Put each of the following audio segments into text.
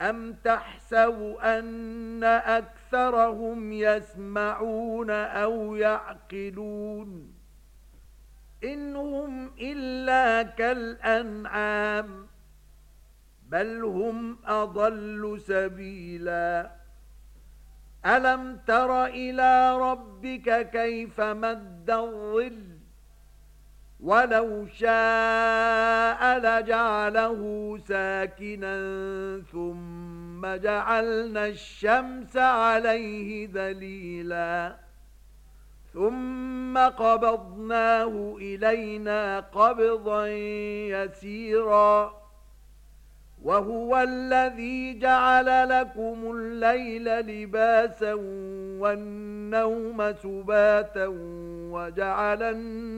أَمْ تَحْسَبُ أَنَّ أَكْثَرَهُمْ يَسْمَعُونَ أَوْ يَعْقِلُونَ إِنْ هُمْ إِلَّا كَالْأَنْعَامِ بَلْ هُمْ أَضَلُّ سَبِيلًا أَلَمْ تَرَ إِلَى رَبِّكَ كَيْفَ مَدَّ الظِّلَّ ولو شاء لجعله ساكنا ثم جعلنا الشمس عليه ذليلا ثم قبضناه إلينا قبضا يسيرا وهو الذي جعل لكم الليل لباسا والنوم سباتا وجعل النوم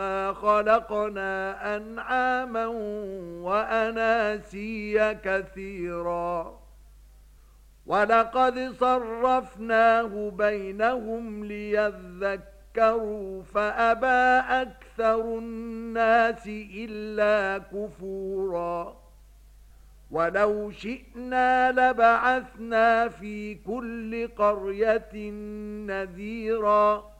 مَا خَلَقْنَا أَنْعَامًا وَأَنَاسِيَ كَثِيرًا وَلَقَدْ صَرَّفْنَاهُ بَيْنَهُمْ لِيَذَّكَّرُوا فَأَبَى أَكْثَرُ النَّاسِ إِلَّا كُفُورًا وَلَوْ شِئْنَا لَبَعَثْنَا فِي كُلِّ قَرْيَةٍ نَذِيرًا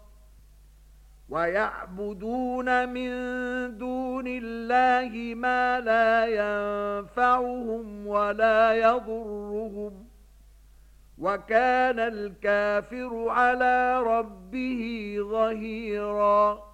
وَيَعْبُدُونَ مِن دُونِ اللَّهِ مَا لَا يَنفَعُهُمْ وَلَا يَضُرُّهُمْ وَكَانَ الْكَافِرُ عَلَى رَبِّهِ ظَهِيرًا